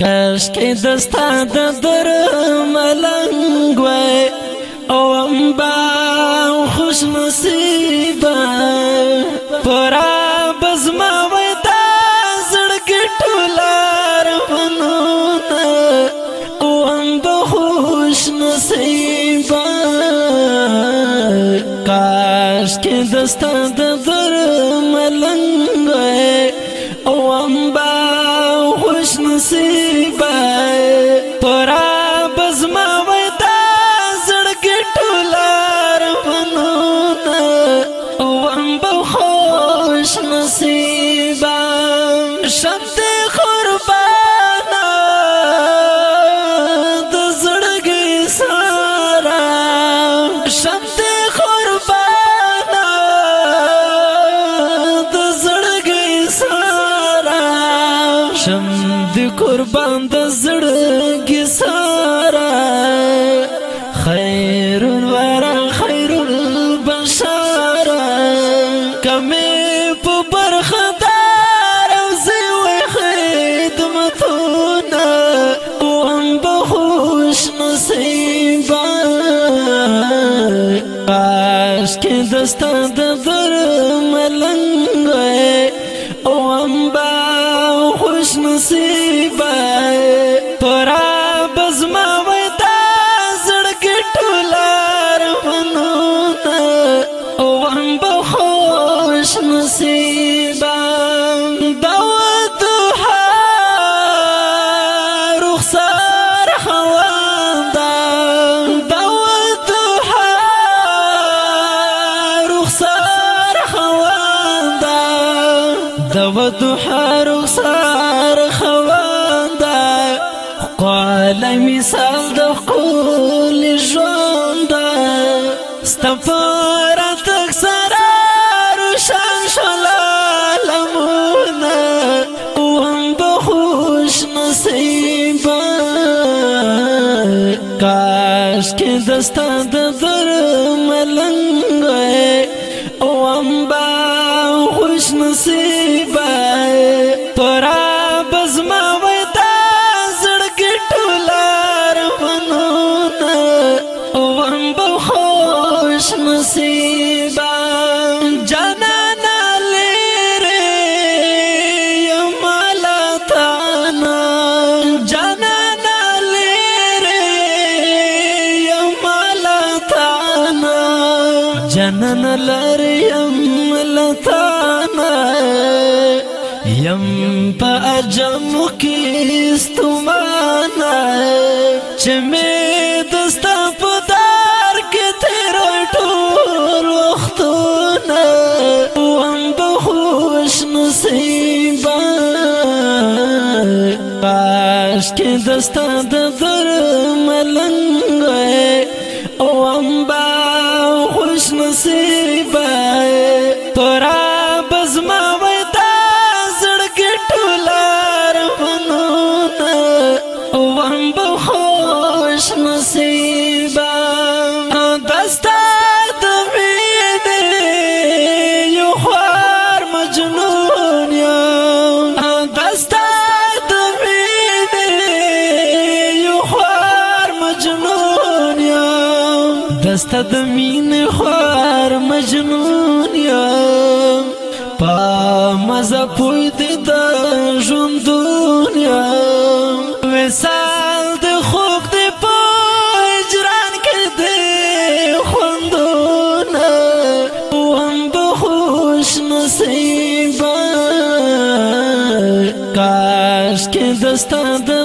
کاش کې دستا د در ملنګ وای او امبا خوش نصیب پر بزما وای دا زړګ ټولار ونو او امبا خوش نصیب کاش کې دستا د در ملنګ د قربان د زړه کې سارا خیر الورا خیر البشر کمه په برخه دار او زوی خدمتونه قوم به خوش نصیب کاش کې دستا د در ملنګ او امبا دو دوحار خوان خواندا قال مثال د قول ژوندا استفار تکسر روشن شلا لمونا قوم بخوش نصیبا کاش کې دستا د در ملنګ او امبا خوش نصیب نصیبا جانا لري يم لطانا جانا لري يم لطانا جانا لري يم لطانا يم په اجمو کې استمانه چې مې مصیبت کاش کې دستا د در ملنګ او امبا خوش نصیب ستا د مين خوار مجنون يم پا مزه پوي دي د ژوند دنیا وسال د خوګ دي په اجران کې دي خوندونه هم به خوش نصیب کاش کې دستا د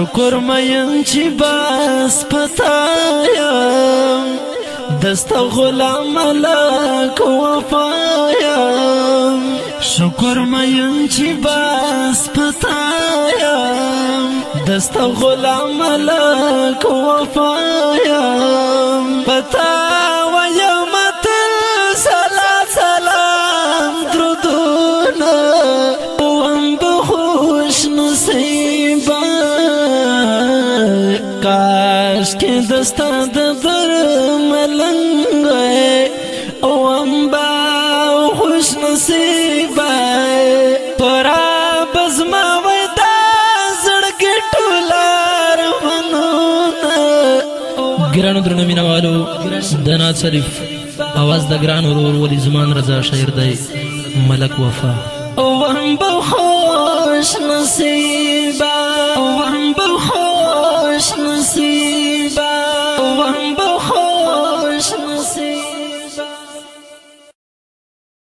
شکر مې چې بس پتایم دست غلام ملک وفایم شکر مې چې بس پتایم دست غلام ملک وفایم پتایم دستا د در ملنګ او امبا خوش نصیب پرا بزما ودا زړګي ټولار ونونه ګرانو درنو مینوالو دنا شریف اواز د ګران ورور ولی زمان رضا شاعر دی ملک وفا او امبا خوش نصیب